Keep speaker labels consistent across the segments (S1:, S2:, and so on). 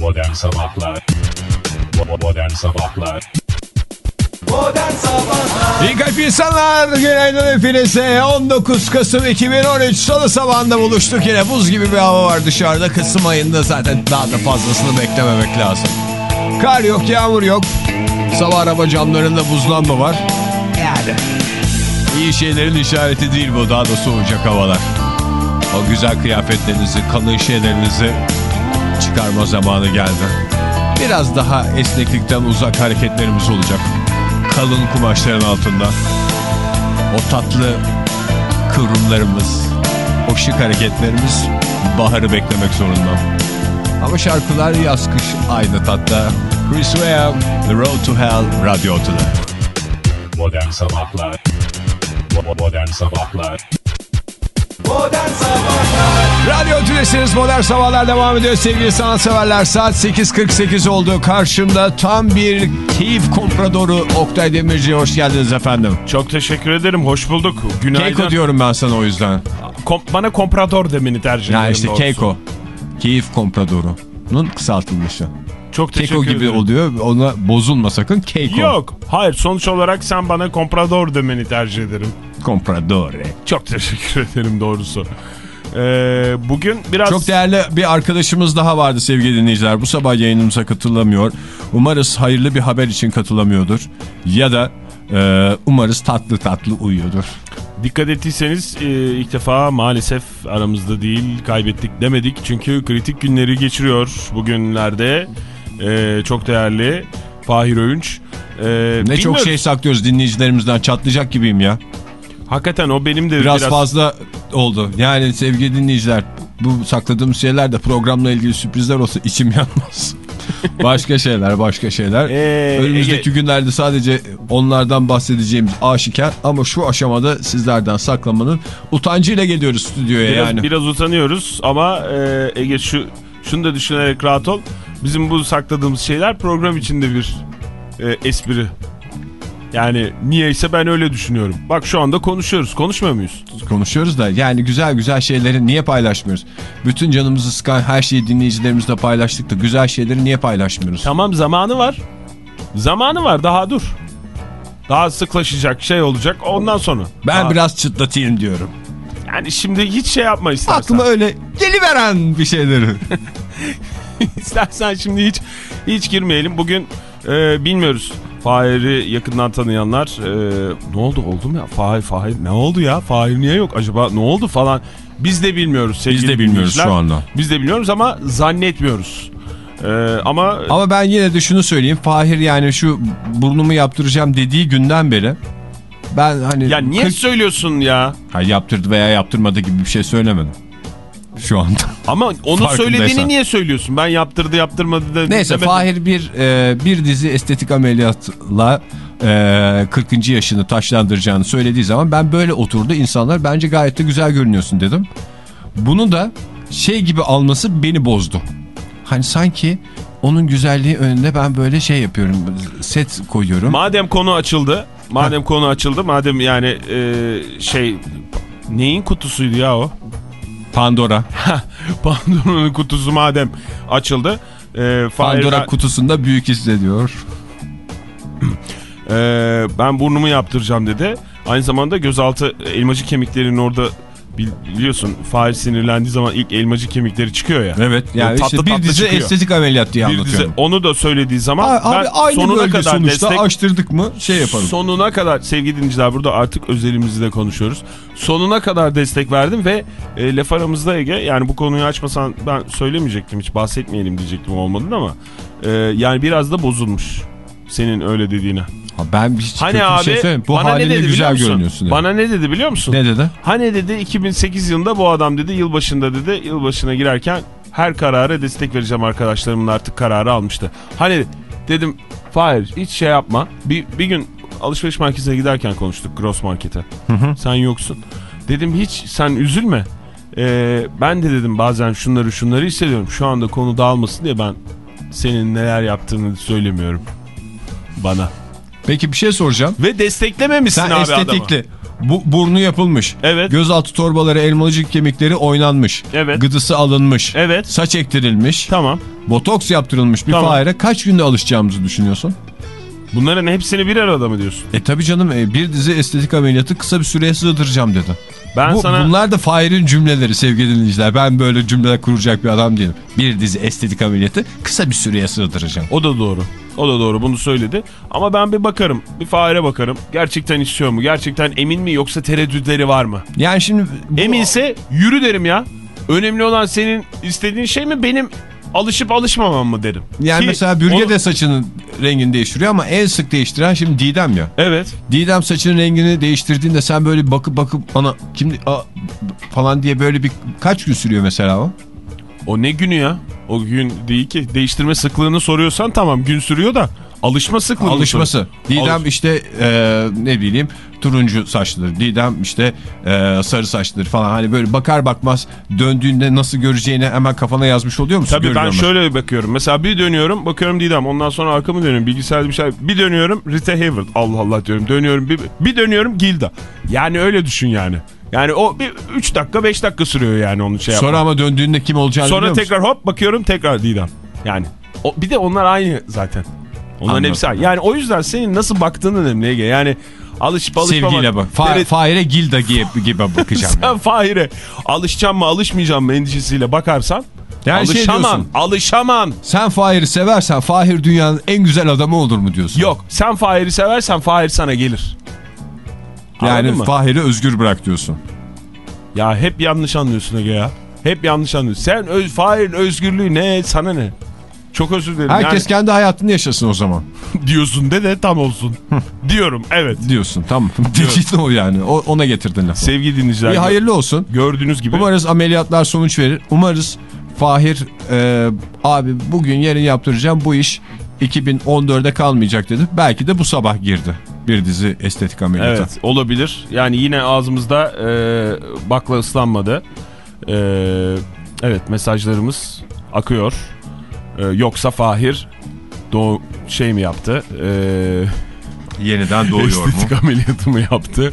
S1: Modern Sabahlar. Modern Sabahlar.
S2: Modern Sabahlar.
S3: İyi kalp insanlar günaydın hepinize. 19 Kasım 2013 salı sabahında buluştuk. Yine buz gibi bir hava var dışarıda. Kasım ayında zaten daha da fazlasını beklememek lazım. Kar yok yağmur yok. Sabah araba camlarında buzlanma var. Yani. İyi şeylerin işareti değil bu daha da soğuyacak havalar. O güzel kıyafetlerinizi kalın şeylerinizi çıkarma zamanı geldi Biraz daha esneklikten uzak hareketlerimiz olacak kalın kumaşların altında. O tatlı kıvrımlarımız, o şık hareketlerimiz baharı beklemek zorunda. Ama şarkılar yaz kış aynı tatta. Chris Rea, The Road to Hell, Radyo Otu'da.
S1: Modern Sabahlar Modern Sabahlar
S2: Modern Sabahlar
S3: Radyo Tülesi'niz Modern Sabahlar devam ediyor sevgili sanatseverler. Saat 8.48 oldu. Karşımda tam bir keyif kompradoru Oktay Demirci. Hoş geldiniz efendim.
S4: Çok teşekkür ederim. Hoş bulduk. Günaydın.
S3: Keiko diyorum ben sana o yüzden.
S4: Kom- bana komprador demeni tercih
S3: Ya
S4: ederim.
S3: işte
S4: doğrusu.
S3: Keiko. Keyif kompradoru'nun kısaltılmışı.
S4: Çok teşekkür
S3: Keko gibi
S4: ederim.
S3: oluyor. Ona bozulma sakın. Keiko.
S4: Yok. Hayır sonuç olarak sen bana komprador demeni tercih ederim.
S3: Compradore.
S4: Çok teşekkür ederim doğrusu. Ee, bugün biraz...
S3: Çok değerli bir arkadaşımız daha vardı sevgili dinleyiciler. Bu sabah yayınımıza katılamıyor. Umarız hayırlı bir haber için katılamıyordur. Ya da e, umarız tatlı tatlı uyuyordur.
S4: Dikkat ettiyseniz e, ilk defa maalesef aramızda değil kaybettik demedik. Çünkü kritik günleri geçiriyor bugünlerde. E, çok değerli Fahir Öğünç. E,
S3: Ne çok
S4: bilmiyorum.
S3: şey saklıyoruz dinleyicilerimizden. Çatlayacak gibiyim ya.
S4: Hakikaten o benim de
S3: Biraz,
S4: biraz,
S3: fazla oldu. Yani sevgili dinleyiciler bu sakladığımız şeyler de programla ilgili sürprizler olsa içim yanmaz. başka şeyler başka şeyler.
S4: Ee,
S3: Önümüzdeki
S4: Ege-
S3: günlerde sadece onlardan bahsedeceğimiz aşikar ama şu aşamada sizlerden saklamanın utancıyla geliyoruz stüdyoya
S4: Biraz,
S3: yani.
S4: biraz utanıyoruz ama e, Ege şu şunu da düşünerek rahat ol. Bizim bu sakladığımız şeyler program içinde bir e, espri. Yani niyeyse ben öyle düşünüyorum. Bak şu anda konuşuyoruz. Konuşmuyor muyuz?
S3: Konuşuyoruz da yani güzel güzel şeyleri niye paylaşmıyoruz? Bütün canımızı sıkan her şeyi dinleyicilerimizle paylaştık da güzel şeyleri niye paylaşmıyoruz?
S4: Tamam zamanı var. Zamanı var daha dur. Daha sıklaşacak şey olacak ondan sonra.
S3: Ben
S4: Daha-
S3: biraz çıtlatayım diyorum.
S4: Yani şimdi hiç şey yapma istersen.
S3: Aklıma öyle geliveren bir şeyleri.
S4: İstersen şimdi hiç hiç girmeyelim. Bugün e, bilmiyoruz. Fahir'i yakından tanıyanlar e, ne oldu oldu mu ya? Fahir Fahir ne oldu ya? Fahir niye yok acaba ne oldu falan. Biz de bilmiyoruz
S3: Biz de bilmiyoruz şu anda.
S4: Biz de bilmiyoruz ama zannetmiyoruz. E, ama
S3: Ama ben yine de şunu söyleyeyim. Fahir yani şu burnumu yaptıracağım dediği günden beri ben hani...
S4: ya niye
S3: kırk-
S4: söylüyorsun ya?
S3: Ha, yaptırdı veya yaptırmadı gibi bir şey söylemedim. Şu anda.
S4: Ama onu söylediğini niye söylüyorsun? Ben yaptırdı yaptırmadı da
S3: Neyse
S4: demedim.
S3: Fahir bir e, bir dizi estetik ameliyatla e, 40. yaşını taşlandıracağını söylediği zaman ben böyle oturdu insanlar bence gayet de güzel görünüyorsun dedim. Bunu da şey gibi alması beni bozdu. Hani sanki onun güzelliği önünde ben böyle şey yapıyorum set koyuyorum.
S4: Madem konu açıldı, madem konu açıldı, madem yani e, şey neyin kutusuydu ya o?
S3: Pandora.
S4: Pandora'nın kutusu madem açıldı. E, Fahir,
S3: Pandora
S4: ben,
S3: kutusunda büyük hissediyor.
S4: e, ben burnumu yaptıracağım dedi. Aynı zamanda gözaltı elmacık kemiklerinin orada biliyorsun Fahir sinirlendiği zaman ilk elmacık kemikleri çıkıyor ya.
S3: Evet yani
S4: Tatlı
S3: işte bir
S4: tatlı
S3: dizi
S4: çıkıyor.
S3: estetik ameliyat diye
S4: Bir dizi,
S3: anlatıyorum.
S4: onu da söylediği zaman
S3: Abi, abi aynı
S4: sonuna kadar
S3: sonuçta
S4: destek
S3: açtırdık mı şey yaparım.
S4: Sonuna kadar sevgili dinleyiciler burada artık özelimizi de konuşuyoruz. Sonuna kadar destek verdim ve e, laf aramızda Ege yani bu konuyu açmasan ben söylemeyecektim hiç bahsetmeyelim diyecektim olmadın ama e, yani biraz da bozulmuş senin öyle dediğine.
S3: Ha, ben hiç
S4: Hani
S3: kötü bir
S4: abi
S3: şey söyleyeyim. Bu
S4: bana ne dedi
S3: güzel görünüyorsun. dedi.
S4: Bana ne dedi biliyor musun?
S3: Ne dedi?
S4: Hani dedi 2008 yılında bu adam dedi yılbaşında dedi yılbaşına girerken her karara destek vereceğim arkadaşlarımın artık kararı almıştı. Hani dedim Fahir hiç şey yapma. Bir, bir gün alışveriş merkezine giderken konuştuk Gross Market'e. Sen yoksun. Dedim hiç sen üzülme. Ee, ben de dedim bazen şunları şunları hissediyorum. Şu anda konu dağılmasın diye ben senin neler yaptığını söylemiyorum bana.
S3: Peki bir şey soracağım.
S4: Ve desteklememişsin
S3: Sen
S4: abi
S3: estetikli
S4: adamı.
S3: Bu burnu yapılmış.
S4: Evet.
S3: Gözaltı torbaları, elmacık kemikleri oynanmış.
S4: Evet.
S3: Gıdısı alınmış.
S4: Evet.
S3: Saç ektirilmiş.
S4: Tamam.
S3: Botoks yaptırılmış bir
S4: Tamam.
S3: Fahir'e kaç günde alışacağımızı düşünüyorsun?
S4: Bunların hepsini bir arada mı diyorsun?
S3: E tabi canım e, bir dizi estetik ameliyatı kısa bir süreye sığdıracağım dedi.
S4: Ben
S3: Bu,
S4: sana
S3: Bunlar da Fahir'in cümleleri sevgili dinleyiciler. Ben böyle cümleler kuracak bir adam değilim. Bir dizi estetik ameliyatı kısa bir süreye sığdıracağım.
S4: o da doğru. O da doğru bunu söyledi. Ama ben bir bakarım. Bir Fahir'e bakarım. Gerçekten istiyor mu? Gerçekten emin mi yoksa tereddütleri var mı?
S3: Yani şimdi... bu-
S4: Eminse yürü derim ya. Önemli olan senin istediğin şey mi benim alışıp alışmamam mı derim.
S3: Yani
S4: Ki
S3: mesela Bürge
S4: onu-
S3: de saçının rengini değiştiriyor ama en sık değiştiren şimdi Didem ya.
S4: Evet.
S3: Didem saçının rengini değiştirdiğinde sen böyle bakıp bakıp bana kim a, falan diye böyle bir kaç gün sürüyor mesela o?
S4: O ne günü ya? O gün değil ki. Değiştirme sıklığını soruyorsan tamam gün sürüyor da alışma sıklığı mı
S3: Alışması.
S4: soruyorsun?
S3: Didem
S4: Alış-
S3: işte e, ne bileyim turuncu saçlıdır. Didem işte e, sarı saçlıdır falan. Hani böyle bakar bakmaz döndüğünde nasıl göreceğini hemen kafana yazmış oluyor musun?
S4: Tabii ben
S3: Görüyorum
S4: şöyle bakıyorum. Mesela bir dönüyorum bakıyorum Didem. Ondan sonra arkamı dönüyorum. Bilgisayarda bir şey. Bir dönüyorum Rita Hayworth. Allah Allah diyorum. Dönüyorum bir, bir dönüyorum Gilda. Yani öyle düşün yani. Yani o bir 3 dakika 5 dakika sürüyor yani onu şey yapmak.
S3: Sonra ama döndüğünde kim olacağını
S4: Sonra
S3: musun?
S4: tekrar hop bakıyorum tekrar Didem. Yani o, bir de onlar aynı zaten. Onların
S3: Anladım.
S4: hepsi aynı. Yani o yüzden senin nasıl baktığın önemli Ege. Yani alışıp alışmamak.
S3: Sevgiyle bak. Fa
S4: Evet.
S3: Fahir'e Gilda gibi, gibi bakacağım.
S4: Sen
S3: yani.
S4: Fahir'e alışacağım mı alışmayacağım mı endişesiyle bakarsan
S3: Yani şey
S4: alışamam,
S3: diyorsun.
S4: alışamam.
S3: Sen Fahir'i seversen Fahir dünyanın en güzel adamı olur mu diyorsun?
S4: Yok sen Fahir'i seversen Fahir sana gelir.
S3: Yani? Fahir'i özgür bırak diyorsun.
S4: Ya hep yanlış anlıyorsun Ege ya. Hep yanlış anlıyorsun. Sen öz, Fahir'in özgürlüğü ne sana ne? Çok özür dilerim.
S3: Herkes kendi hayatını yaşasın o zaman.
S4: Yani diyorsun de de tam olsun. Diyorum evet.
S3: Diyorsun tamam. Dediğin o yani. O, ona getirdin lafı.
S4: Sevgili dinleyiciler.
S3: İyi hayırlı olsun.
S4: Gördüğünüz gibi.
S3: Umarız ameliyatlar sonuç verir. Umarız Fahir e, abi bugün yarın yaptıracağım bu iş 2014'e kalmayacak dedi. Belki de bu sabah girdi bir dizi estetik ameliyatı.
S4: Evet olabilir. Yani yine ağzımızda e, bakla ıslanmadı. E, evet mesajlarımız akıyor. E, yoksa Fahir doğu şey mi yaptı? E,
S3: Yeniden doğuyor mu?
S4: estetik ameliyatı mı yaptı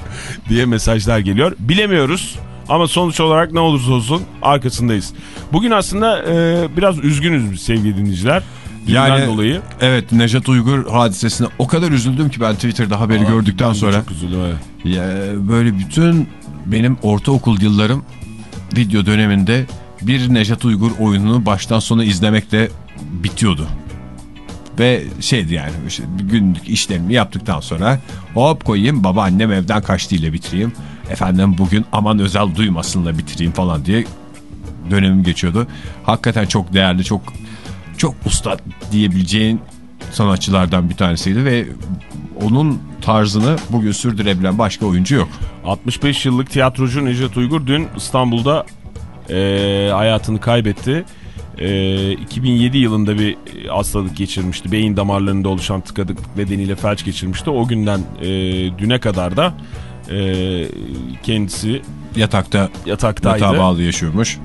S4: diye mesajlar geliyor. Bilemiyoruz. Ama sonuç olarak ne olursa olsun arkasındayız. Bugün aslında e, biraz üzgünüz sevgili dinleyiciler.
S3: Yani-
S4: dolayı.
S3: Evet Nejat Uygur hadisesine o kadar üzüldüm ki ben Twitter'da haberi gördükten
S4: Ben de
S3: sonra.
S4: Çok üzüldüm evet.
S3: Ya, böyle bütün benim ortaokul yıllarım video döneminde bir Nejat Uygur oyununu baştan sona izlemekle bitiyordu. Ve şeydi yani işte günlük işlerimi yaptıktan sonra hop koyayım babaannem evden kaçtığıyla bitireyim. Efendim bugün aman özel duymasınla bitireyim falan diye dönemim geçiyordu. Hakikaten çok değerli çok çok usta diyebileceğin sanatçılardan bir tanesiydi ve onun tarzını bugün sürdürebilen başka oyuncu yok.
S4: 65 yıllık tiyatrocu Necdet Uygur dün İstanbul'da e, hayatını kaybetti. E, 2007 yılında bir hastalık geçirmişti. Beyin damarlarında oluşan tıkanıklık nedeniyle felç geçirmişti. O günden e, düne kadar da e, kendisi
S3: Yatakta
S4: yataktaydı.
S3: yatağa bağlı yaşıyormuş.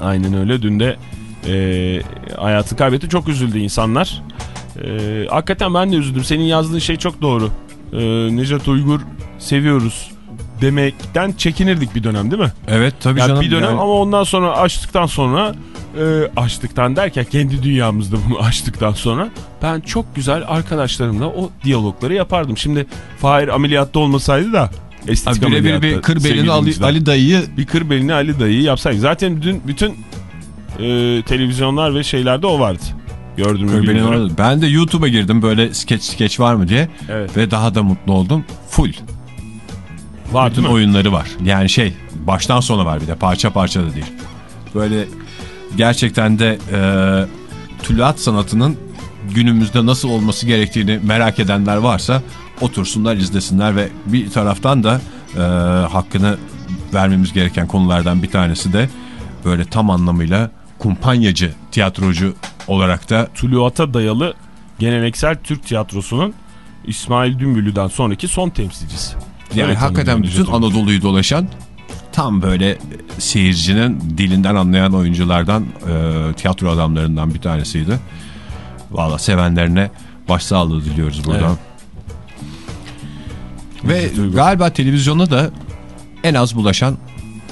S4: Aynen öyle. Dün de e, hayatı kaybetti. Çok üzüldü insanlar. E, hakikaten ben de üzüldüm. Senin yazdığın şey çok doğru. E, Necdet Uygur seviyoruz demekten çekinirdik bir dönem değil mi?
S3: Evet tabii
S4: Yani
S3: canım.
S4: bir dönem
S3: yani-
S4: ama ondan sonra açtıktan sonra e, açtıktan derken kendi dünyamızda bunu açtıktan sonra ben çok güzel arkadaşlarımla o diyalogları yapardım. Şimdi Fahir ameliyatta olmasaydı da estetik
S3: Abi
S4: ameliyatta
S3: bir kır belini Ali. Ali dayıyı
S4: Bir kır belini Ali dayıyı yapsaydık. Zaten dün bütün e, televizyonlar ve şeylerde o vardı. Gördüm.
S3: Ben de YouTube'a girdim böyle skeç skeç var mı diye
S4: Evet.
S3: ve daha da mutlu oldum. Full.
S4: Var
S3: Bütün
S4: mi?
S3: oyunları var. Yani şey baştan sona var bir de parça parça da değil. Böyle gerçekten de e, tülat sanatının günümüzde nasıl olması gerektiğini merak edenler varsa otursunlar izlesinler ve bir taraftan da e, hakkını vermemiz gereken konulardan bir tanesi de böyle tam anlamıyla kumpanyacı tiyatrocu olarak da
S4: Tuluat'a dayalı geleneksel Türk tiyatrosunun İsmail Dümbüllü'den sonraki son temsilcisi.
S3: Yani
S4: Evet,
S3: hakikaten bütün. Anadolu'yu dolaşan tam böyle seyircinin dilinden anlayan oyunculardan e, tiyatro adamlarından bir tanesiydi. Valla sevenlerine başsağlığı diliyoruz buradan. Ve
S4: Necdet Uygur.
S3: galiba televizyonda da en az bulaşan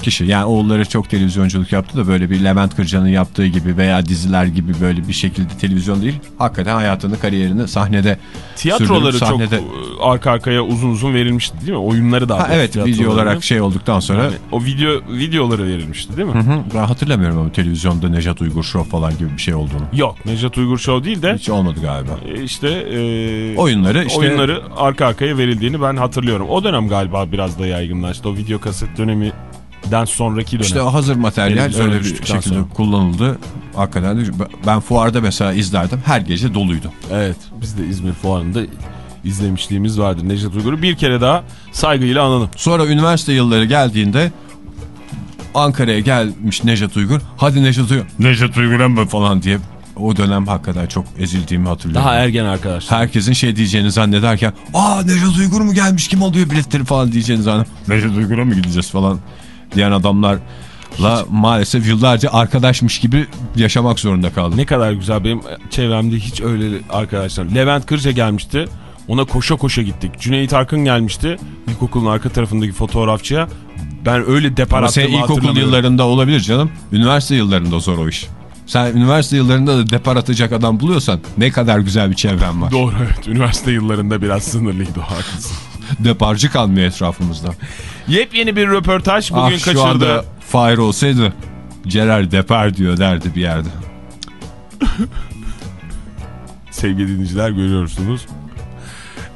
S3: kişi. Yani oğulları çok televizyonculuk yaptı da böyle bir Levent Kırca'nın yaptığı gibi veya diziler gibi böyle bir şekilde televizyon değil. Hakikaten hayatını, kariyerini sahnede
S4: Tiyatroları
S3: sürdürüp
S4: çok
S3: sahnede...
S4: e, arka arkaya uzun uzun verilmişti değil mi? Oyunları da.
S3: Ha, evet video olarak şey olduktan sonra
S4: Yani o video videoları verilmişti değil mi?
S3: Hı, ben hatırlamıyorum ama televizyonda Nejat Uygur Show falan gibi bir şey olduğunu.
S4: Yok Nejat Uygur Show değil de
S3: Hiç olmadı galiba.
S4: e, işte e,
S3: Oyunları işte
S4: oyunları arka arkaya verildiğini ben hatırlıyorum. O dönem galiba biraz da yaygınlaştı. O video kaset döneminden sonraki dönem.
S3: İşte o hazır materyal
S4: Televizyona
S3: öyle bir şekilde
S4: sonra.
S3: kullanıldı. Hakikaten ben fuarda mesela izlerdim. Her gece doluydu.
S4: Evet biz de İzmir Fuarı'nda izlemişliğimiz vardır Nejat Uygur'u. Bir kere daha saygıyla analım.
S3: Sonra üniversite yılları geldiğinde Ankara'ya gelmiş Nejat Uygur. Hadi Nejat Uygur. Nejat Uygur'a mı falan diye. O dönem hakikaten çok ezildiğimi hatırlıyorum.
S4: Daha ergen arkadaşlar.
S3: Herkesin şey diyeceğini zannederken aa Nejat Uygur mu gelmiş kim alıyor biletleri falan diyeceğini zannederken Nejat Uygur'a mı gideceğiz falan diyen adamlarla maalesef yıllarca arkadaşmış gibi yaşamak zorunda kaldım.
S4: Ne kadar güzel benim çevremde hiç öyle arkadaşlar. Levent Kırca gelmişti. Ona koşa koşa gittik. Cüneyt Arkın gelmişti. İlkokulun arka tarafındaki fotoğrafçıya. Ben öyle depar
S3: Ama
S4: attığımı
S3: ilkokul yıllarında olabilir canım. Üniversite yıllarında zor o iş. Sen üniversite yıllarında da depar atacak adam buluyorsan ne kadar güzel bir çevren var.
S4: Doğru evet. Üniversite yıllarında biraz sınırlıydı o haklısın.
S3: Deparcı kalmıyor etrafımızda.
S4: Yepyeni bir röportaj bugün
S3: ah şu
S4: kaçırdı.
S3: anda Fahir olsaydı Gerard Depar diyor derdi bir yerde.
S4: Sevgili dinleyiciler görüyorsunuz.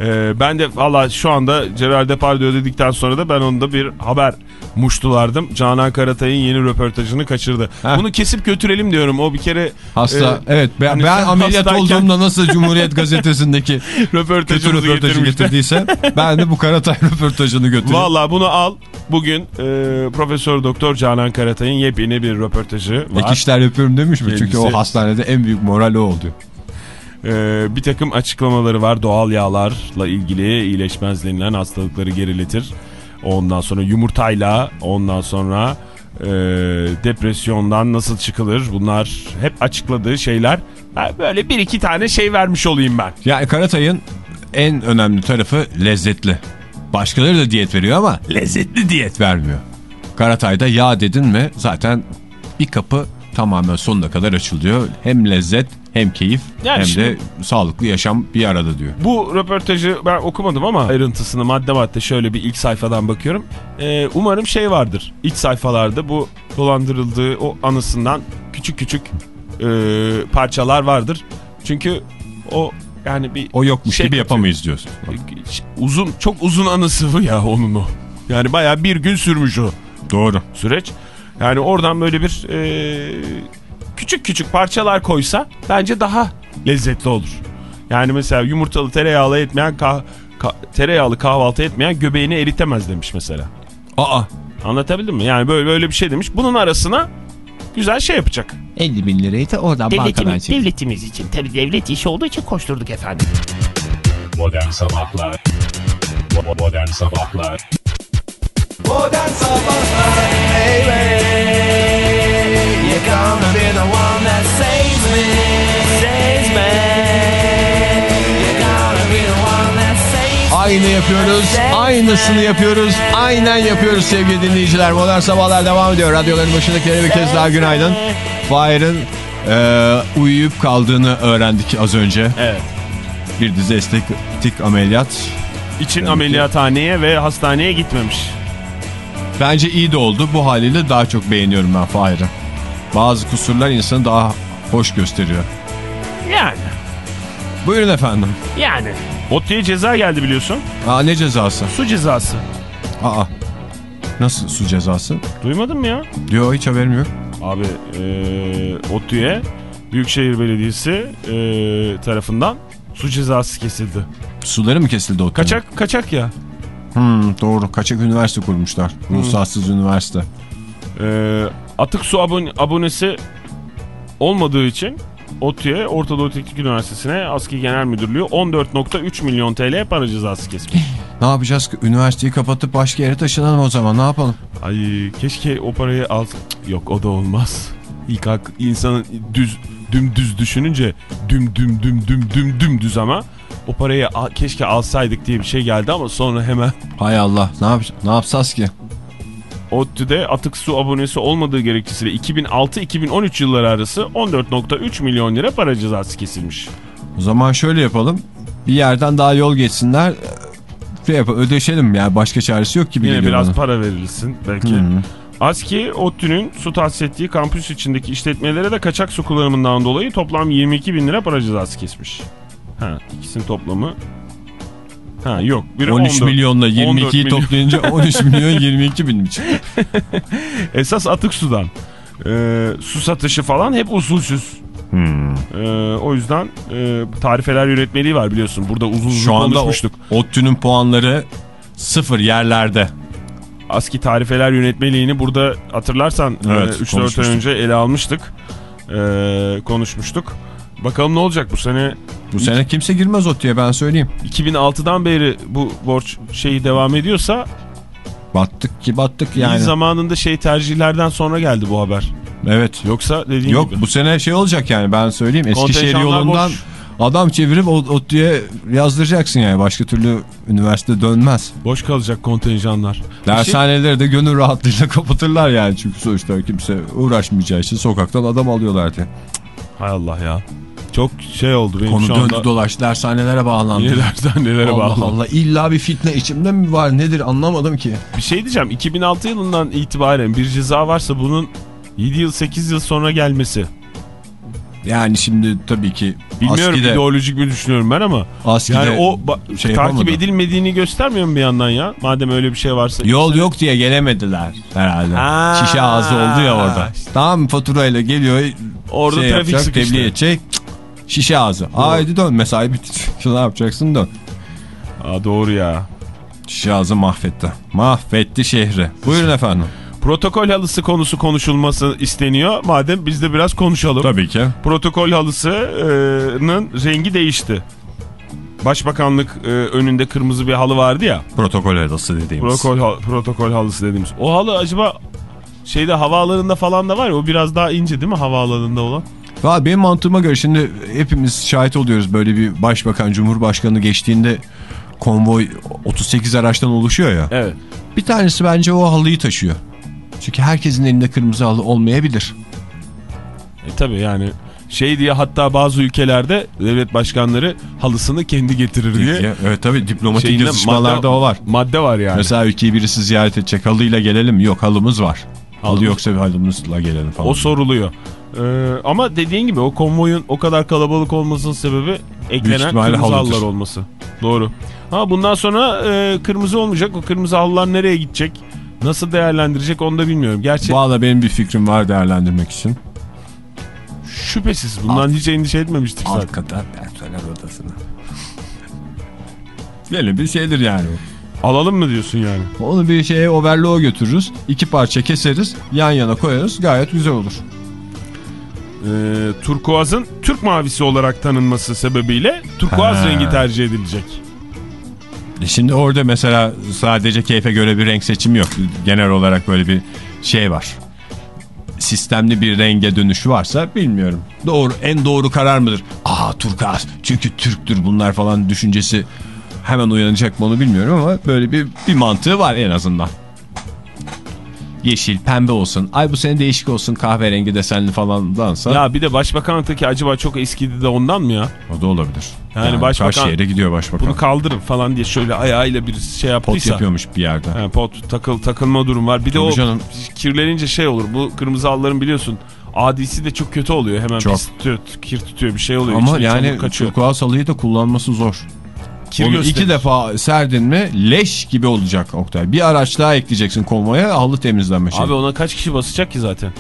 S4: Ee, ben de valla şu anda Gerard Depardieu dedikten sonra da ben onda bir haber muştulardım. Canan Karatay'ın yeni röportajını kaçırdı.
S3: Heh.
S4: Bunu kesip götürelim diyorum. O bir kere
S3: Hasta
S4: e,
S3: evet ben,
S4: hani
S3: ben ameliyat
S4: hastayken-
S3: olduğumda nasıl Cumhuriyet Gazetesi'ndeki röportajı getirdiyse ben de bu Karatay röportajını götüreyim.
S4: Valla bunu al. Bugün e, Profesör Doktor Canan Karatay'ın yepyeni bir röportajı var.
S3: Ek işler yapıyorum demiş mi? Çünkü o hastanede en büyük moral o oldu.
S4: Ee, bir takım açıklamaları var. Doğal yağlarla ilgili iyileşmez denilen hastalıkları geriletir. Ondan sonra yumurtayla, ondan sonra e, depresyondan nasıl çıkılır? Bunlar hep açıkladığı şeyler. Böyle bir iki tane şey vermiş olayım ben.
S3: Yani Karatay'ın en önemli tarafı lezzetli. Başkaları da diyet veriyor ama lezzetli diyet vermiyor. Karatay'da yağ dedin mi zaten bir kapı tamamen sonuna kadar açılıyor. Hem lezzet hem keyif
S4: Yani
S3: hem
S4: şimdi-
S3: de sağlıklı yaşam bir arada diyor.
S4: Bu röportajı ben okumadım ama ayrıntısını madde madde şöyle bir ilk sayfadan bakıyorum. Ee, umarım şey vardır. İç sayfalarda bu dolandırıldığı o anısından küçük küçük e, parçalar vardır. Çünkü o yani bir
S3: O yokmuş
S4: Şey
S3: gibi
S4: kötü.
S3: yapamayız diyorsun.
S4: uzun çok uzun anısı bu ya onun o. Yani bayağı bir gün sürmüş o
S3: Doğru.
S4: süreç. Yani oradan böyle bir e, küçük küçük parçalar koysa bence daha lezzetli olur. Yani mesela yumurtalı tereyağlı etmeyen kah- ka- tereyağlı kahvaltı etmeyen göbeğini eritemez demiş mesela.
S3: Aa
S4: Anlatabildim mi? Yani böyle böyle bir şey demiş. Bunun arasına güzel şey yapacak.
S3: 50 bin lirayı da oradan bankadan
S5: Devletimiz,
S3: çek.
S5: devletimiz için tabii devlet işi olduğu için koşturduk efendim.
S1: Modern Sabahlar Modern Sabahlar
S2: Modern Sabahlar
S5: You're gonna be the one that saves me, saves me. You're gonna be the one that saves me.
S3: Aynı yapıyoruz, aynısını yapıyoruz, aynen yapıyoruz sevgili dinleyiciler. Modern Sabahlar devam ediyor. Radyoların başındakilere bir kez daha günaydın. Fahir'in e, uyuyup kaldığını öğrendik az önce.
S4: Evet.
S3: Bir dizi estetik ameliyat.
S4: İçin ameliyathaneye ve hastaneye gitmemiş.
S3: Bence iyi de oldu. Bu haliyle daha çok beğeniyorum ben Fahir'i. Bazı kusurlar insanı daha hoş gösteriyor.
S4: Yani.
S3: Buyurun efendim.
S4: Yani. Otlu'ya ceza geldi biliyorsun.
S3: Aa ne cezası?
S4: Su cezası.
S3: Aa. Nasıl su cezası?
S4: Duymadın mı ya?
S3: Diyor hiç haberim yok.
S4: Abi eee ODTÜ'ye Büyükşehir Belediyesi eee, tarafından su cezası kesildi.
S3: Suları mı kesildi o?
S4: Kaçak kaçak ya.
S3: Hmm, doğru. Kaçak üniversite kurmuşlar. Ruhsatsız üniversite.
S4: Eee, atık su abon- abonesi olmadığı için ODTÜ'ye Orta Doğu Teknik Üniversitesi'ne ASKİ Genel Müdürlüğü 14.3 milyon TL para cezası kesmiş.
S3: Ne yapacağız ki? Üniversiteyi kapatıp başka yere taşınalım o zaman. Ne yapalım?
S4: Ay keşke o parayı al... Yok o da olmaz. İlk hak insanın düz dümdüz düşününce düm düm düm düm düm düm düz ama o parayı keşke alsaydık diye bir şey geldi ama sonra hemen
S3: Hay Allah. Ne, yap ne yapsaz ki?
S4: ODTÜ'de atık su abonesi olmadığı gerekçesiyle 2006-2013 yılları arası 14.3 milyon lira para cezası kesilmiş.
S3: O zaman şöyle yapalım. Bir yerden daha yol geçsinler. Şey yap ödeşelim yani başka çaresi yok gibi
S4: Yine
S3: geliyor
S4: biraz
S3: bana.
S4: para verilsin belki.
S3: Hı.
S4: ASKİ, ODTÜ'nün su tahsis ettiği kampüs içindeki işletmelere de kaçak su kullanımından dolayı toplam 22 bin lira para cezası kesmiş. Ha, ikisinin toplamı... Ha yok. Biri
S3: 13
S4: 14
S3: milyonla
S4: 14
S3: 22'yi
S4: milyon.
S3: toplayınca 13 milyon 22 bin mi çıktı?
S4: Esas atık sudan. Ee, su satışı falan hep usulsüz.
S3: Hmm.
S4: Ee, o yüzden e, tarifeler yönetmeliği var biliyorsun. Burada uzun uzun
S3: Şu anda
S4: konuşmuştuk.
S3: ODTÜ'nün puanları sıfır yerlerde.
S4: ASKİ tarifeler yönetmeliğini burada hatırlarsan
S3: Evet,
S4: 3-4 ay
S3: konuşmuştuk.
S4: önce ele almıştık. Ee, konuşmuştuk. Bakalım ne olacak bu sene
S3: Bu sene kimse girmez ODTÜ'ye ben söyleyeyim.
S4: 2006'dan beri bu borç şeyi devam ediyorsa
S3: Battık ki battık
S4: yani. zamanında şey tercihlerden sonra geldi bu haber.
S3: Evet.
S4: Yoksa dediğin
S3: Yok
S4: gibi.
S3: bu sene şey olacak yani ben söyleyeyim. Eskişehir yolundan
S4: boş.
S3: adam çevirip ODTÜ'ye yazdıracaksın yani. Başka türlü üniversite dönmez.
S4: Boş kalacak kontenjanlar. Bir şey-
S3: Dershaneleri de gönül rahatlığıyla kapatırlar yani. Çünkü sonuçta kimse uğraşmayacağı için sokaktan adam alıyorlar diye.
S4: Hay Allah ya. Çok şey oldu benim
S3: Konu
S4: şu
S3: döndü
S4: anda.
S3: dolaş dershanelere bağlandı.
S4: Yine dershanelere
S3: Allah
S4: bağlı.
S3: Allah illa bir fitne içimde mi var nedir anlamadım ki.
S4: Bir şey diyeceğim. 2006 yılından itibaren bir ceza varsa bunun 7 yıl 8 yıl sonra gelmesi.
S3: Yani şimdi tabii ki
S4: Bilmiyorum
S3: ASKİ'de,
S4: ideolojik mi düşünüyorum ben ama.
S3: ASKİ'de
S4: Yani o
S3: şey
S4: takip
S3: yapamadı.
S4: edilmediğini göstermiyor mu bir yandan ya? Madem öyle bir şey varsa.
S3: Yol yok diye gelemediler herhalde.
S4: Ha,
S3: Şişe ağzı oldu ya orada.
S4: işte.
S3: Tamam faturayla geliyor.
S4: Orada
S3: şey
S4: trafik
S3: yapacak,
S4: sıkıştı.
S3: tebliğ edecek. Şişe ağzı. Haydi dön mesai bitti. ne yapacaksın dön.
S4: Aa, doğru ya.
S3: Şişe ağzı mahvetti. Mahvetti şehri. Buyurun efendim.
S4: Protokol halısı konusu konuşulması isteniyor. Madem biz de biraz konuşalım.
S3: Tabii ki.
S4: Protokol halısının rengi değişti. Başbakanlık e, önünde kırmızı bir halı vardı ya.
S3: Protokol adası dediğimiz.
S4: Protokol, protokol halısı dediğimiz. O halı acaba şeyde havaalanında falan da var ya o biraz daha ince değil mi havaalanında olan?
S3: Valla benim mantığıma göre şimdi hepimiz şahit oluyoruz böyle bir başbakan, cumhurbaşkanı geçtiğinde konvoy 38 araçtan oluşuyor ya.
S4: Evet.
S3: Bir tanesi bence o halıyı taşıyor. Çünkü herkesin elinde kırmızı halı olmayabilir.
S4: E tabi yani şey diye hatta bazı ülkelerde devlet başkanları halısını kendi getirir diye.
S3: Evet tabii diplomatik
S4: Şeyinde
S3: yazışmalarda
S4: madde-
S3: o var.
S4: Madde var yani.
S3: Mesela ülkeyi birisi ziyaret edecek halıyla gelelim? Yok halımız var. Halı
S4: Halımız-
S3: yoksa bir halımızla gelelim falan.
S4: O soruluyor. Ee, ama dediğin gibi o konvoyun o kadar kalabalık olmasının sebebi eklenen kırmızı halılar olması. Doğru. Ha bundan sonra e, kırmızı olmayacak. O kırmızı halılar nereye gidecek? Nasıl değerlendirecek onu da bilmiyorum. Gerçi
S3: Valla benim bir fikrim var değerlendirmek için.
S4: şüphesiz bundan hiç endişe etmemiştik zaten.
S3: Alt kata personel odasına. Böyle bir şeydir yani.
S4: Alalım mı diyorsun yani?
S3: Onu bir şeye overlock'a götürürüz. iki parça keseriz. Yan yana koyarız. Gayet güzel olur.
S4: Ee, turkuazın Türk mavisi olarak tanınması sebebiyle turkuaz
S3: Ha.
S4: rengi tercih edilecek.
S3: E Şimdi orada mesela sadece keyfe göre bir renk seçimi yok. Genel olarak böyle bir şey var. Sistemli bir renge dönüşü varsa bilmiyorum. Doğru en doğru karar mıdır? Aa turkuaz çünkü Türktür bunlar falan düşüncesi hemen uyanacak mı onu bilmiyorum ama böyle bir, bir mantığı var en azından. Yeşil, pembe olsun. Ay bu sene değişik olsun kahverengi desenli falandansa.
S4: Ya bir de başbakanlıktaki acaba çok eskidi de ondan mı ya?
S3: O da olabilir.
S4: Yani başbakan-
S3: Kaç şehre gidiyor başbakan.
S4: Bunu kaldırın falan diye şöyle ayağıyla bir şey
S3: Pot
S4: yaptıysa.
S3: yapıyormuş bir yerde.
S4: He, pot takıl takılma durum var. Bir de
S3: Tabii
S4: o
S3: canım.
S4: kirlenince şey olur. Bu kırmızı halıların biliyorsun adisi de çok kötü oluyor. Hemen
S3: Çok.
S4: pis tutuyor, kir tutuyor bir şey oluyor.
S3: Ama
S4: İçine
S3: yani turkuaz halıyı da kullanması zor.
S4: Kir
S3: Onu
S4: gösterir.
S3: iki defa serdin mi leş gibi olacak Oktay. Bir araç daha ekleyeceksin konvoya halı temizlenme şeyi.
S4: Abi ona kaç kişi basacak ki zaten?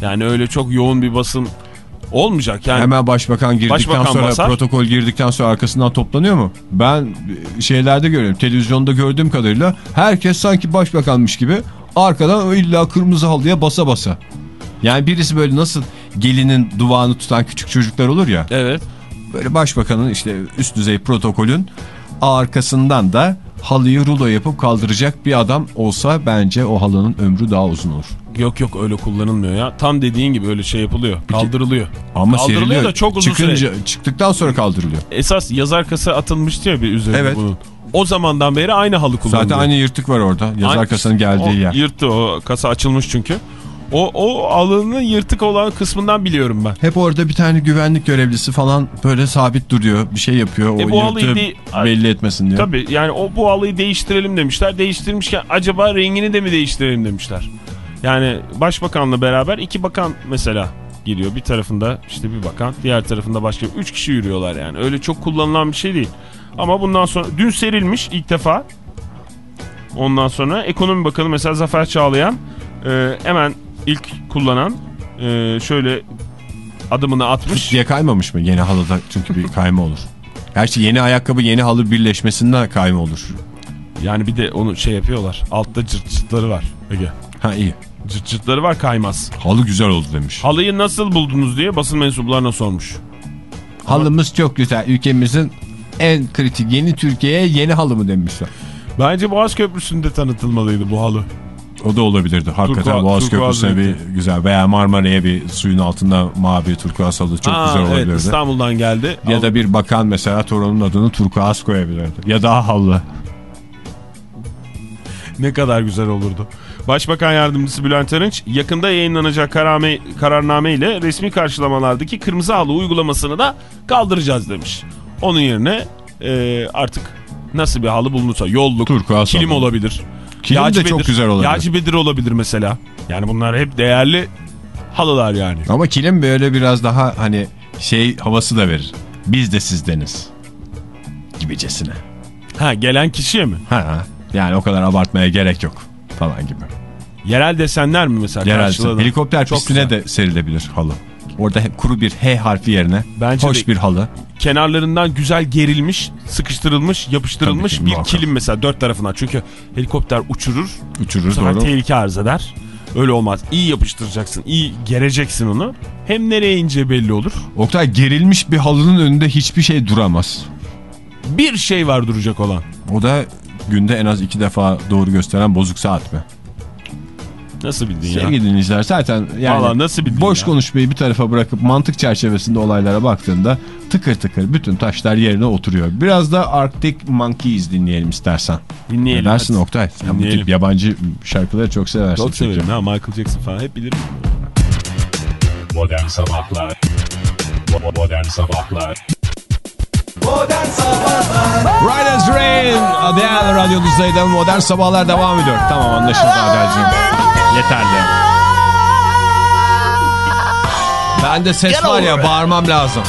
S4: Yani öyle çok yoğun bir basın olmayacak. Yani
S3: Hemen başbakan girdikten
S4: Başbakan
S3: sonra
S4: basar.
S3: protokol girdikten sonra arkasından toplanıyor mu? Ben şeylerde görüyorum televizyonda gördüğüm kadarıyla herkes sanki başbakanmış gibi arkadan illa kırmızı halıya basa basa. Yani birisi böyle nasıl gelinin duvağını tutan küçük çocuklar olur ya.
S4: evet.
S3: Böyle başbakanın işte üst düzey protokolün arkasından da halıyı rulo yapıp kaldıracak bir adam olsa bence o halının ömrü daha uzun olur.
S4: Yok yok öyle kullanılmıyor ya. Tam dediğin gibi öyle şey yapılıyor. Kaldırılıyor.
S3: Ama
S4: Kaldırılıyor
S3: seriliyor.
S4: da çok uzun
S3: Çıkınca,
S4: süre.
S3: Çıktıktan sonra kaldırılıyor.
S4: Esas yazar kasa atılmıştı ya bir üzerine
S3: Evet.
S4: bunun. O zamandan beri aynı halı kullanılıyor.
S3: Zaten aynı yırtık var orada. Yazar
S4: Aynı-
S3: kasanın geldiği
S4: o
S3: yer.
S4: Yırttı o kasa açılmış çünkü. O, o alının yırtık olan kısmından biliyorum ben.
S3: Hep orada bir tane güvenlik görevlisi falan böyle sabit duruyor. Bir şey yapıyor.
S4: E
S3: o
S4: bu
S3: yırtığı belli etmesin diye.
S4: Tabii yani o bu halıyı değiştirelim demişler. Değiştirmişken acaba rengini de mi değiştirelim demişler. Yani başbakanla beraber iki bakan mesela giriyor. Bir tarafında işte bir bakan, diğer tarafında başka üç kişi yürüyorlar yani. Öyle çok kullanılan bir şey değil. Ama bundan sonra dün serilmiş ilk defa. Ondan sonra ekonomi bakanı mesela Zafer Çağlayan e, hemen ilk kullanan e, şöyle adımını atmış.
S3: diye kaymamış mı? Yeni halıda çünkü bir kayma olur. Gerçi yeni ayakkabı yeni halı birleşmesinden kayma olur.
S4: Yani bir de onu şey yapıyorlar. Altta cırt cırtları var. Ege.
S3: Ha iyi.
S4: Cırt cırtları var kaymaz.
S3: Halı güzel oldu demiş.
S4: Halıyı nasıl buldunuz diye basın mensuplarına sormuş.
S3: Halımız çok güzel. Ülkemizin en kritik yeni Türkiye'ye yeni halı mı demişler.
S4: Bence Boğaz Köprüsü'nde tanıtılmalıydı bu halı.
S3: O da olabilirdi. Hakikaten
S4: Turkuaz-
S3: Boğaz
S4: turkuaz
S3: Köprüsü'ne bir güzel veya Marmara'ya bir suyun altında mavi turkuaz halı çok
S4: Aa,
S3: güzel
S4: evet,
S3: olabilirdi.
S4: İstanbul'dan geldi.
S3: ya da bir bakan mesela torunun adını turkuaz koyabilirdi. Ya da halı.
S4: Ne kadar güzel olurdu. Başbakan Yardımcısı Bülent Arınç yakında yayınlanacak karame, kararname ile resmi karşılamalardaki kırmızı halı uygulamasını da kaldıracağız demiş. Onun yerine e, artık nasıl bir halı bulunursa yolluk,
S3: Turkuaz
S4: kilim
S3: halı.
S4: olabilir.
S3: Kilim de
S4: Yağcı
S3: çok
S4: bedir-
S3: güzel olabilir.
S4: Yağcı bedir olabilir mesela. Yani bunlar hep değerli halılar yani.
S3: Ama kilim böyle biraz daha hani şey havası da verir. Biz de sizdeniz. Gibicesine.
S4: Ha gelen kişiye mi?
S3: Ha, yani o kadar abartmaya gerek yok falan gibi.
S4: Yerel desenler mi mesela?
S3: Yerel
S4: karşıladı?
S3: helikopter
S4: Çok
S3: pistine
S4: güzel.
S3: de serilebilir halı. Orada kuru bir H harfi yerine
S4: Bence
S3: hoş bir halı.
S4: kenarlarından güzel gerilmiş, sıkıştırılmış, yapıştırılmış
S3: ki,
S4: bir
S3: muhakkak.
S4: kilim mesela dört tarafından. Çünkü helikopter uçurur,
S3: Uçurur doğru.
S4: tehlike arz eder. Öyle olmaz. İyi yapıştıracaksın, iyi gereceksin onu. Hem nereye ince belli olur.
S3: Oktay gerilmiş bir halının önünde hiçbir şey duramaz.
S4: Bir şey var duracak olan.
S3: O da günde en az iki defa doğru gösteren bozuk saat mi?
S4: Nasıl bildin ya?
S3: Sevgili dinleyiciler zaten yani
S4: Vallahi nasıl
S3: boş
S4: ya?
S3: konuşmayı bir tarafa bırakıp mantık çerçevesinde olaylara baktığında tıkır tıkır bütün taşlar yerine oturuyor. Biraz da Arctic Monkeys dinleyelim istersen.
S4: Dinleyelim.
S3: Ne dersin
S4: hadi.
S3: Oktay? Sen bu
S4: Dinleyelim.
S3: tip yabancı şarkıları çok seversin.
S4: Çok severim ha Michael Jackson falan hep bilirim.
S1: Modern Sabahlar Modern Sabahlar
S2: Modern Sabahlar
S3: Riders Rain Adele radyonuzdaydı. Modern Sabahlar devam ediyor. Tamam anlaşıldı Adel'cim. Yeterli. Bende ses var ya bağırmam lazım.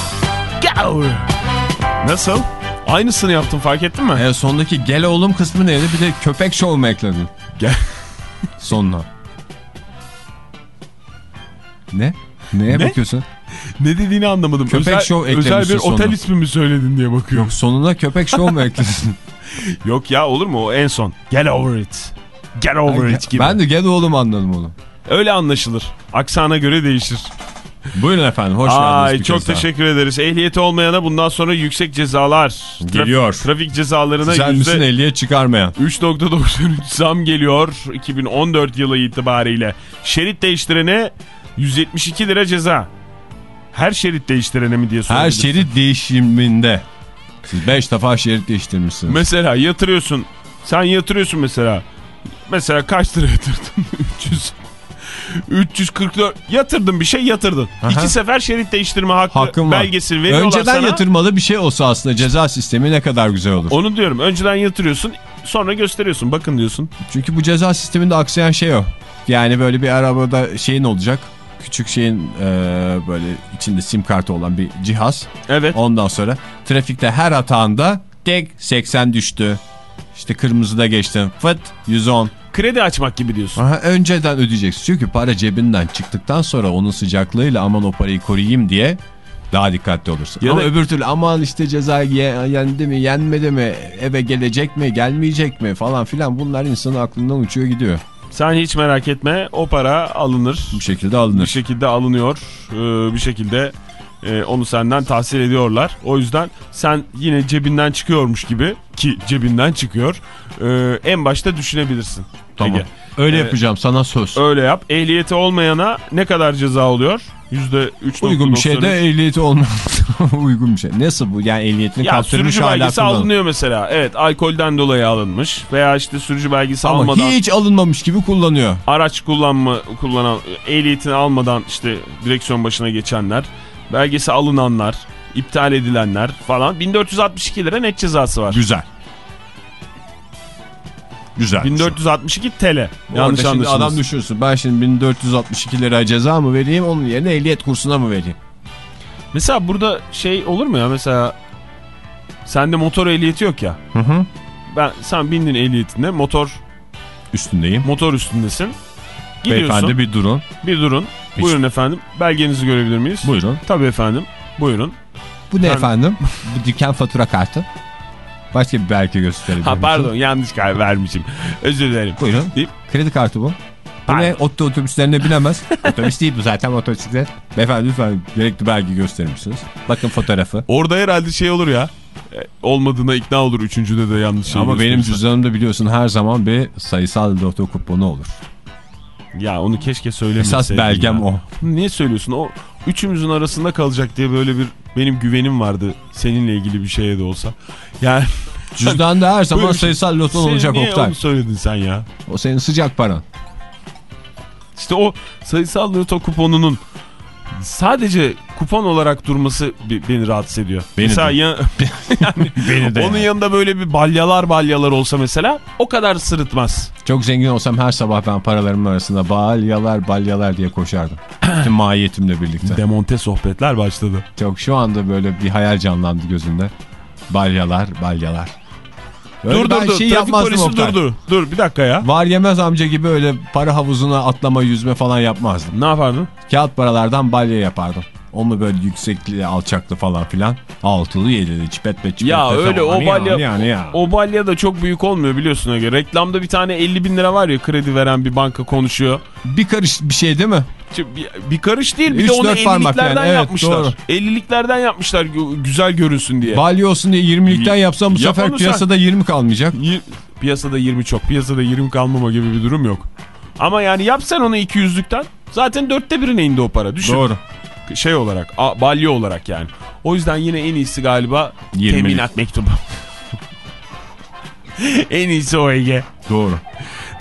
S4: Nasıl? Aynısını yaptın fark ettin mi?
S3: E, sondaki gel oğlum kısmı neydi? Bir de köpek şov mu ekledin?
S4: Gel.
S3: Sonuna. Ne? Neye
S4: Ne?
S3: bakıyorsun?
S4: Ne dediğini anlamadım.
S3: Köpek
S4: özel,
S3: şov
S4: özel
S3: eklemişsin
S4: bir otel
S3: sonuna.
S4: ismi mi söyledin diye bakıyorum.
S3: Yok sonuna köpek şov mu ekledin?
S4: Yok ya olur mu o en son. Get over it. Get over it gibi.
S3: ben de gel oğlum anladım onu.
S4: Öyle anlaşılır. Aksana göre değişir.
S3: Buyurun efendim hoş geldiniz.
S4: Ay
S3: bir
S4: çok
S3: kez daha.
S4: teşekkür ederiz. Ehliyeti olmayana bundan sonra yüksek cezalar. Traf-
S3: Geliyor.
S4: trafik cezalarına
S3: Güzel misin
S4: yüzde
S3: elliye çıkarmayan?
S4: 3.93 zam geliyor 2014 yılı itibariyle. Şerit değiştirene 172 lira ceza. Her şerit değiştirene mi diye
S3: Her
S4: sorabilirsin.
S3: şerit değişiminde. Siz 5 defa şerit değiştirmişsiniz.
S4: Mesela yatırıyorsun. Sen yatırıyorsun mesela. Mesela kaç lira yatırdın? 300. 344 yatırdın bir şey yatırdın.
S3: Aha.
S4: İki sefer şerit değiştirme hakkı
S3: Hakkım var.
S4: belgesini veriyorlar
S3: Önceden
S4: sana.
S3: yatırmalı bir şey olsa aslında ceza sistemi ne kadar güzel olur.
S4: Onu diyorum. Önceden yatırıyorsun sonra gösteriyorsun. Bakın diyorsun.
S3: Çünkü bu ceza sisteminde aksayan şey o. Yani böyle bir arabada şeyin olacak. Küçük şeyin e, böyle içinde sim kartı olan bir cihaz.
S4: Evet.
S3: Ondan sonra trafikte her hatanda tek 80 düştü. İşte kırmızıda geçtin. Fıt 110.
S4: Kredi açmak gibi diyorsun.
S3: Aha, önceden ödeyeceksin. Çünkü para cebinden çıktıktan sonra onun sıcaklığıyla aman o parayı koruyayım diye daha dikkatli olursun.
S4: Ya
S3: Ama
S4: da-
S3: öbür türlü aman işte ceza ye- yendi mi yenmedi mi eve gelecek mi gelmeyecek mi falan filan bunlar insanın aklından uçuyor gidiyor.
S4: Sen hiç merak etme. O para alınır.
S3: Bu şekilde
S4: Bir
S3: alınır.
S4: şekilde alınıyor. Ee, bir şekilde e, onu senden tahsil ediyorlar. O yüzden sen yine cebinden çıkıyormuş gibi ki cebinden çıkıyor. e, en başta düşünebilirsin.
S3: Tamam.
S4: Ege.
S3: Öyle
S4: Ee,
S3: yapacağım sana söz.
S4: Öyle yap. Ehliyeti olmayana ne kadar ceza oluyor? %3.93.
S3: Uygun bir şey de ehliyeti olmaz. Uygun bir şey. Nasıl bu? Yani ehliyetini
S4: Ya
S3: kaptırmış
S4: sürücü
S3: hala
S4: belgesi alınıyor mesela. Evet alkolden dolayı alınmış. Veya işte sürücü belgesi
S3: Ama
S4: almadan
S3: hiç alınmamış gibi kullanıyor.
S4: araç kullanma kullanan ehliyetini almadan işte direksiyon başına geçenler, belgesi alınanlar, iptal edilenler falan 1462 lira net cezası var.
S3: Güzel. Güzel.
S4: 1462 TL.
S3: Yanlış
S4: Yanlış
S3: şimdi adam düşünsün. Ben şimdi 1462 lira ceza mı vereyim onun yerine ehliyet kursuna mı vereyim?
S4: Mesela burada şey olur mu ya mesela sende motor ehliyeti yok ya.
S3: Hı hı.
S4: Ben sen bindin ehliyetinde motor
S3: Üstündeyim.
S4: motor üstündesin. Gidiyorsun.
S3: Beyefendi bir durun.
S4: Bir durun.
S3: Hiç-
S4: Buyurun efendim. Belgenizi görebilir miyiz?
S3: Buyurun.
S4: Tabii efendim. Buyurun.
S3: Bu ne
S4: Ben-
S3: efendim? Bu dükkan fatura kartı. Başka bir belge gösterebilir
S4: Ha
S3: misin?
S4: pardon yanlış karar vermişim. Özür dilerim.
S3: Buyurun.
S4: Deyip,
S3: Kredi kartı bu. Bu ne? Otto otobüslerine binemez. Otobüs değil bu zaten motosiklet. Beyefendi lütfen gerekli belge gösterir misiniz? Bakın fotoğrafı.
S4: Orada herhalde şey olur ya. e, Olmadığına ikna olur. Üçüncüde de yanlış şey
S3: Ama benim cüzdanımda biliyorsun her zaman bir sayısal loto kuponu olur.
S4: Ya onu keşke söylemeseydin.
S3: Esas belgem
S4: ya.
S3: o.
S4: Niye söylüyorsun? O üçümüzün arasında kalacak diye böyle bir benim güvenim vardı. Seninle ilgili bir şeye de olsa. Yani
S3: Cüzdanda her zaman
S4: şey-
S3: sayısal loton olacak
S4: niye
S3: Oktay.
S4: onu söyledin sen ya?
S3: O senin sıcak paran.
S4: İşte o sayısal loto kuponunun sadece kupon olarak durması beni rahatsız ediyor.
S3: Beni
S4: mesela
S3: de.
S4: ya,
S3: Beni
S4: onun yanında böyle bir balyalar balyalar olsa mesela o kadar sırıtmaz.
S3: Çok zengin olsam her sabah ben paralarımın arasında balyalar balyalar diye koşardım. Bütün mahiyetimle birlikte.
S4: Demonte sohbetler başladı.
S3: Çok şu anda böyle bir hayal canlandı gözümde. Balyalar balyalar. Öyle
S4: dur dur dur.
S3: şey
S4: Trafik polisi
S3: Oktay.
S4: dur dur. Dur bir dakika ya.
S3: Var yemez amca gibi öyle para havuzuna atlama yüzme falan yapmazdım.
S4: Ne yapardın?
S3: Kağıt paralardan balya yapardım. Onu böyle yüksekli alçaklı falan filan. Altılı yedili çipet ve çipet.
S4: Ya öyle
S3: falan.
S4: o
S3: Yani
S4: balya
S3: yani ya.
S4: o balya da çok büyük olmuyor biliyorsun Ege. Reklamda bir tane 50 bin lira var ya kredi veren bir banka konuşuyor.
S3: Bir karış bir şey değil mi?
S4: Bir, bir karış değil bir
S3: Üç,
S4: de onu
S3: dört parmak
S4: 50'liklerden
S3: yani, evet,
S4: yapmışlar.
S3: doğru.
S4: 50'liklerden yapmışlar gü- güzel görünsün diye.
S3: Balya olsun diye 20'likten yapsam bu
S4: Yap
S3: sefer
S4: onu sen.
S3: piyasada 20 kalmayacak.
S4: Y- piyasada 20 çok. Piyasada 20 kalmama gibi bir durum yok. Ama yani yapsan onu 200'lükten zaten dörtte birine indi o para. Düşün.
S3: Doğru.
S4: Şey olarak, a, balya olarak yani. O yüzden yine en iyisi galiba
S3: 20'lik.
S4: teminat mektubu. en iyisi o Ege.
S3: Doğru.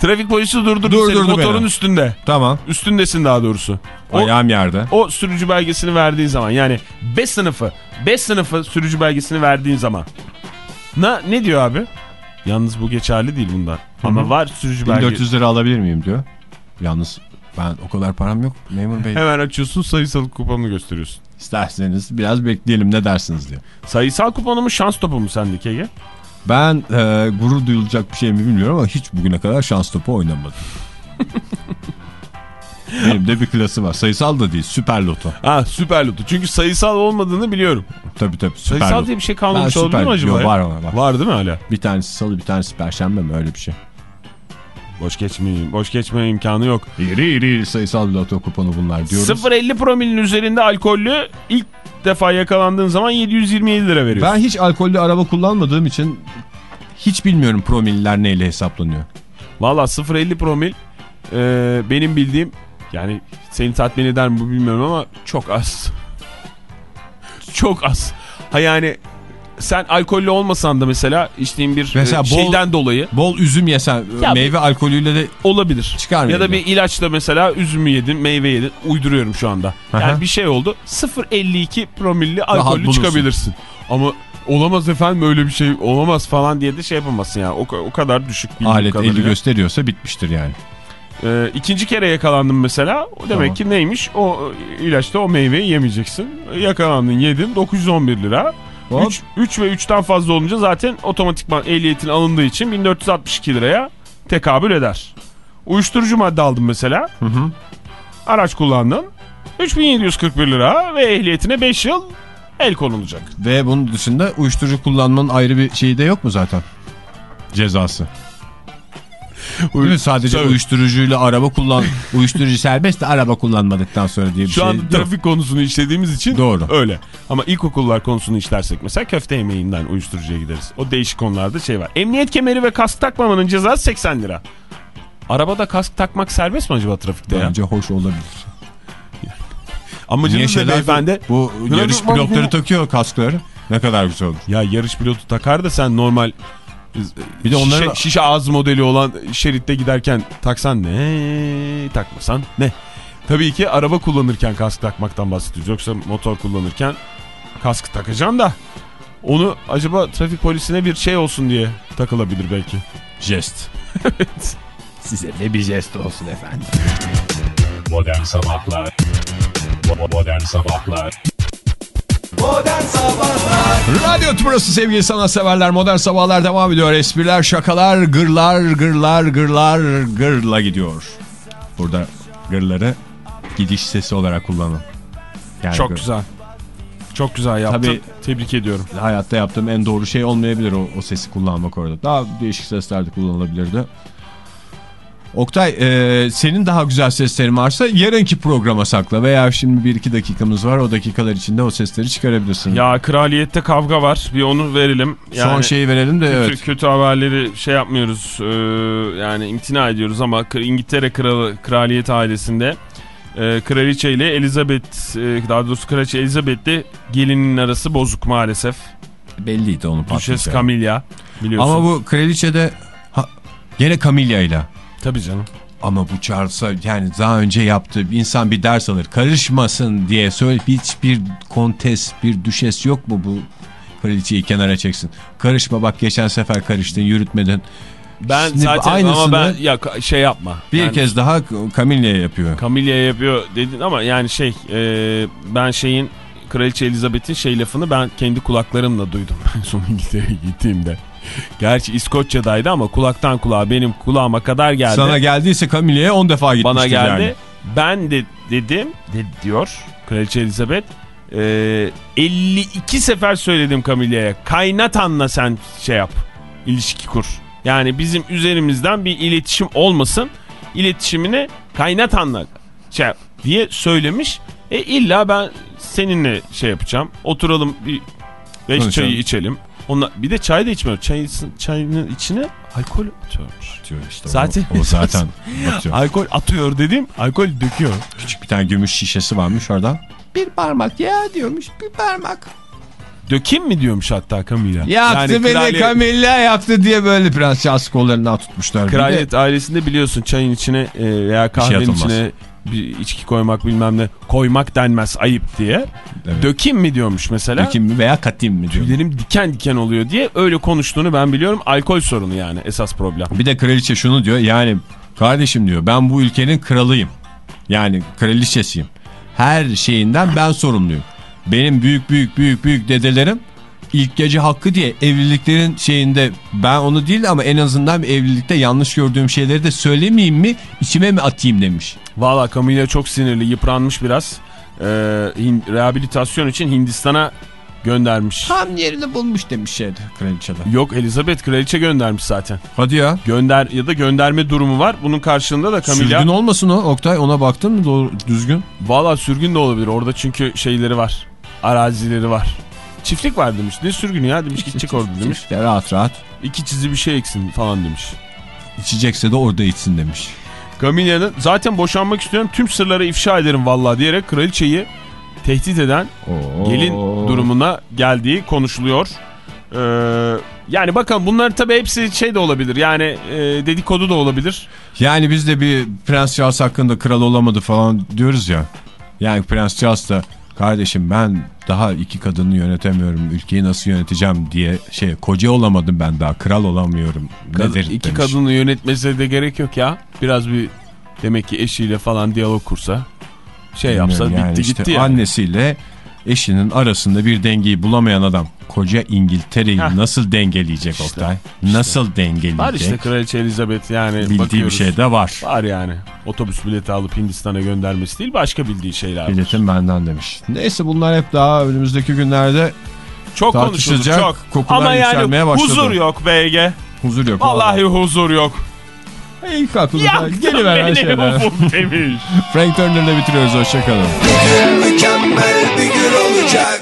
S4: Trafik polisi durdurdu,
S3: Durdurdu
S4: seni motorun
S3: beni.
S4: üstünde.
S3: Tamam.
S4: Üstündesin daha doğrusu. O,
S3: Ayağım yerde.
S4: o sürücü belgesini verdiğin zaman yani B sınıfı, B sınıfı sürücü belgesini verdiğin zaman. Na, ne diyor abi? Yalnız bu geçerli değil bundan. Ama var sürücü belgesi.
S3: 1400 lira alabilir miyim diyor. Yalnız ben o kadar param yok memur bey.
S4: Hemen açıyorsun sayısal kuponunu gösteriyorsun.
S3: İsterseniz biraz bekleyelim ne dersiniz diyor.
S4: Sayısal kuponu mu şans topu mu sendeki Ege?
S3: Ben e, gurur duyulacak bir şey mi bilmiyorum ama hiç bugüne kadar şans topu oynamadım. Benim de bir klası var. Sayısal da değil süper loto.
S4: Ha süper loto. Çünkü sayısal olmadığını biliyorum.
S3: Tabii tabii süper
S4: sayısal
S3: loto.
S4: diye bir şey kalmamış olabilir mi acaba?
S3: Yok, var var var.
S4: Var değil mi hala?
S3: Bir tanesi salı bir tanesi perşembe mi öyle bir şey.
S4: Boş geçmeyeyim. Boş geçme imkanı yok.
S3: İri iri sayısal loto kuponu bunlar diyoruz.
S4: 0.50 promilin üzerinde alkollü ilk defa yakalandığın zaman 727 lira veriyorsun.
S3: Ben hiç alkollü araba kullanmadığım için hiç bilmiyorum promiller neyle hesaplanıyor.
S4: Valla 0.50 promil e, benim bildiğim yani seni tatmin eder mi bu bilmiyorum ama çok az. çok az. Ha yani sen alkollü olmasan da mesela içtiğin bir
S3: Mesela
S4: e,
S3: bol-
S4: şeyden dolayı
S3: Bol üzüm yesen
S4: Ya
S3: meyve alkolüyle de
S4: olabilir.
S3: Çıkar
S4: Ya da bir ilaçla mesela üzümü yedin, meyve yedin. Uyduruyorum şu anda. Yani
S3: Aha.
S4: bir şey oldu. 0.52 promilli alkollü çıkabilirsin. Ama olamaz efendim öyle bir şey olamaz falan diye de şey yapamazsın ya. O, o kadar düşük
S3: alet
S4: kadarıyla.
S3: 50 gösteriyorsa bitmiştir yani.
S4: Ee, ikinci kere yakalandım mesela. O demek
S3: Tamam.
S4: ki neymiş? O e, ilaçta o meyveyi yemeyeceksin. Yakalandın yedin 911 lira.
S3: Hop.
S4: 3, 3 ve 3'ten fazla olunca zaten otomatikman ehliyetin alındığı için 1462 liraya tekabül eder. Uyuşturucu madde aldın mesela.
S3: Hı hı.
S4: Araç kullandın. 3741 lira ve ehliyetine 5 yıl el konulacak.
S3: Ve bunun dışında uyuşturucu kullanmanın ayrı bir şeyi de yok mu zaten? Cezası. Değil mi? Sadece
S4: Tabii.
S3: uyuşturucuyla araba kullan uyuşturucu serbest de araba kullanmadıktan sonra diye bir
S4: Şu
S3: şey
S4: an
S3: yok.
S4: trafik konusunu işlediğimiz için
S3: Doğru.
S4: öyle. Ama ilkokullar konusunu işlersek mesela köfte yemeğinden uyuşturucuya gideriz. O değişik konularda şey var. Emniyet kemeri ve kask takmamanın cezası 80 lira. Arabada kask takmak serbest mi acaba trafikte ya?
S3: Bence hoş olabilir.
S4: Amacınız ne beyefendi?
S3: bu yarış pilotları takıyor kaskları. Ne kadar güzel olur.
S4: Ya yarış pilotu takar da sen normal
S3: Bir de onları
S4: şişe, şişe ağız modeli olan şeritte giderken taksan ne takmasan ne? Tabii ki araba kullanırken kask takmaktan bahsediyoruz. Yoksa motor kullanırken kask takacaksın da onu acaba trafik polisine bir şey olsun diye takılabilir belki.
S3: jest. Size de bir jest olsun efendim.
S1: Modern Sabahlar Modern Sabahlar
S2: Modern Sabahlar
S3: Radyo Tümrüt'ü sevgili sanatseverler. Modern Sabahlar devam ediyor. Espriler, şakalar, gırlar, gırlar, gırlar, gırla gidiyor. Burada gırları gidiş sesi olarak kullanın. Yani
S4: Çok
S3: gır-
S4: güzel. Çok güzel yaptın.
S3: Tabii.
S4: Tebrik ediyorum.
S3: Hayatta yaptığım en doğru şey olmayabilir o, o sesi kullanmak orada. Daha değişik sesler de kullanılabilirdi. Oktay e, senin daha güzel seslerin varsa yarınki programa sakla veya şimdi bir iki dakikamız var o dakikalar içinde o sesleri çıkarabilirsin.
S4: Ya kraliyette kavga var. Bir onu verelim.
S3: Son şeyi verelim de
S4: kötü,
S3: evet.
S4: kötü haberleri şey yapmıyoruz. Ee, yani imtina ediyoruz ama İngiltere kralı kraliyet ailesinde e, kraliçe ile Elizabeth e, daha doğrusu kraliçe Elizabeth ile gelinin arası bozuk maalesef.
S3: Belliydi onu
S4: Düşes
S3: patlayacak.
S4: Camilla biliyorsun.
S3: Ama bu kraliçe de ha, gene Camilla ile.
S4: Tabii canım.
S3: Ama bu Charles'a yani daha önce yaptığı insan bir ders alır. Karışmasın diye söyle hiçbir kontes bir düşes yok mu bu kraliçeyi kenara çeksin. Karışma bak geçen sefer karıştın yürütmedin.
S4: Ben
S3: Şimdi
S4: zaten ama
S3: aynısını
S4: ben ya şey yapma.
S3: Bir
S4: Yani
S3: kez daha Camilla'ya yapıyor.
S4: Camilla yapıyor dedin ama yani şey e, ben şeyin Kraliçe Elizabeth'in şey lafını ben kendi kulaklarımla duydum. Son İngiltere'ye gittiğimde. Gerçi İskoçya'daydı ama kulaktan kulağa benim kulağıma kadar geldi.
S3: Sana geldiyse Camilla'ya 10 defa gitmiştir
S4: Bana geldi.
S3: yani.
S4: Ben de dedim de, diyor Kraliçe Elizabeth. e, 52 sefer söyledim Camilla'ya. Kaynatanla sen şey yap. ilişki kur. Yani bizim üzerimizden bir iletişim olmasın. İletişimini kaynatanla şey yap diye söylemiş. E illa ben seninle şey yapacağım. Oturalım bir beş
S3: Konuşalım.
S4: çayı içelim. Onunla, bir de çay da içmiyor. Çayın, çayının içine alkol atıyormuş.
S3: Atıyor işte.
S4: Zaten-
S3: O, o zaten atıyor.
S4: Alkol atıyor dedim. Alkol döküyor.
S3: Küçük bir tane gümüş şişesi varmış orada. Bir parmak ya diyormuş bir parmak.
S4: Dökeyim mi diyormuş hatta Camilla.
S3: Yaktı beni
S4: kraliyet-
S3: Camilla yaktı diye böyle Prens Charles kollarından tutmuşlar. Bir de-
S4: Kraliyet ailesinde biliyorsun çayın içine e, veya kahvenin
S3: atılmaz.
S4: içine bir içki koymak bilmem ne koymak denmez ayıp diye.
S3: Evet.
S4: Dökeyim mi diyormuş mesela.
S3: Dökeyim mi veya katayım mı diyor.
S4: Tüylerim diken diken oluyor diye öyle konuştuğunu ben biliyorum. Alkol sorunu yani esas problem.
S3: Bir de kraliçe şunu diyor yani kardeşim diyor ben bu ülkenin kralıyım. Yani kraliçesiyim. Her şeyinden ben sorumluyum. Benim büyük büyük büyük büyük dedelerim ilk gece hakkı diye evliliklerin şeyinde ben onu değil ama en azından bir evlilikte yanlış gördüğüm şeyleri de söylemeyeyim mi içime mi atayım demiş.
S4: Valla Camilla çok sinirli yıpranmış biraz. Ee, rehabilitasyon için Hindistan'a göndermiş.
S3: Tam yerini bulmuş demiş şeydi kraliçede.
S4: Yok Elizabeth kraliçe göndermiş zaten.
S3: Hadi ya.
S4: Gönder ya da gönderme durumu var. Bunun karşılığında da Camilla
S3: Sürgün olmasın o Oktay ona baktın mı doğru düzgün?
S4: Valla sürgün de olabilir. Orada çünkü şeyleri var. Arazileri var. Çiftlik var demiş. Ne sürgünü ya demiş. Gidecek orada demiş.
S3: İşte rahat rahat.
S4: İki çizi bir şey eksin falan demiş.
S3: İçecekse de orada içsin demiş.
S4: Camilla'nın zaten boşanmak istiyorum tüm sırları ifşa ederim valla diyerek kraliçeyi tehdit eden
S3: Oo.
S4: gelin durumuna geldiği konuşuluyor. Ee, yani bakın bunlar tabii hepsi şey de olabilir. Yani e, dedikodu da olabilir.
S3: Yani biz de bir Prens Charles hakkında kral olamadı falan diyoruz ya. Yani Prens Charles da kardeşim ben daha iki kadını yönetemiyorum ülkeyi nasıl yöneteceğim diye şey koca olamadım ben daha kral olamıyorum.
S4: Kad-
S3: Nedir
S4: İki
S3: demiş.
S4: kadını yönetmesine de gerek yok ya. Biraz bir demek ki eşiyle falan diyalog kursa. Şey yapsa
S3: Bilmiyorum
S4: bitti
S3: yani işte
S4: gitti yani.
S3: Annesiyle eşinin arasında bir dengeyi bulamayan adam koca İngiltere'yi nasıl dengeleyecek Oktay? Nasıl dengeleyecek?
S4: Var işte Kraliçe Elizabeth yani
S3: Bildiği
S4: bakıyoruz.
S3: bir şey de var.
S4: Var yani. Otobüs bileti alıp Hindistan'a göndermesi değil başka bildiği şeyler var.
S3: Biletim benden demiş. Neyse bunlar hep daha önümüzdeki günlerde
S4: Çok konuşuldu
S3: tartışılacak,
S4: çok.
S3: kokular
S4: Ama yani huzur yok BG.
S3: huzur yok.
S4: Vallahi huzur yok.
S3: İlk aklımıza geliveren
S4: beni
S3: şeyler.
S4: demiş.
S3: Frank Turner'la bitiriyoruz. Hoşçakalın.
S2: Mükemmel bir gün olacak